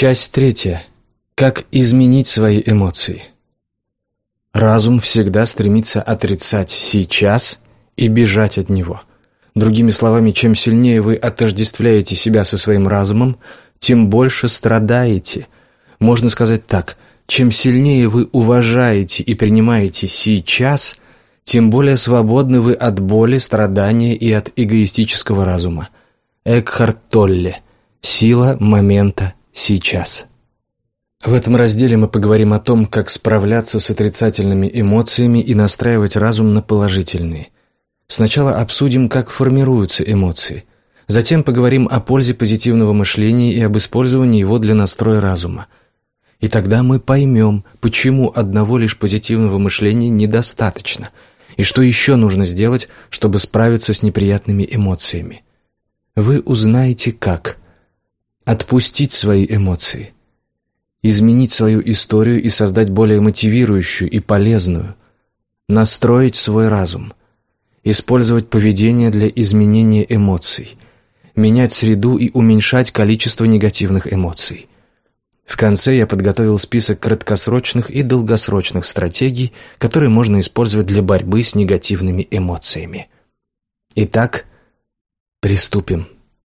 Часть третья. Как изменить свои эмоции. Разум всегда стремится отрицать сейчас и бежать от него. Другими словами, чем сильнее вы отождествляете себя со своим разумом, тем больше страдаете. Можно сказать так, чем сильнее вы уважаете и принимаете сейчас, тем более свободны вы от боли, страдания и от эгоистического разума. Экхарт Толле. Сила момента сейчас. В этом разделе мы поговорим о том, как справляться с отрицательными эмоциями и настраивать разум на положительные. Сначала обсудим, как формируются эмоции. Затем поговорим о пользе позитивного мышления и об использовании его для настроя разума. И тогда мы поймем, почему одного лишь позитивного мышления недостаточно, и что еще нужно сделать, чтобы справиться с неприятными эмоциями. Вы узнаете, как – отпустить свои эмоции, изменить свою историю и создать более мотивирующую и полезную, настроить свой разум, использовать поведение для изменения эмоций, менять среду и уменьшать количество негативных эмоций. В конце я подготовил список краткосрочных и долгосрочных стратегий, которые можно использовать для борьбы с негативными эмоциями. Итак, приступим.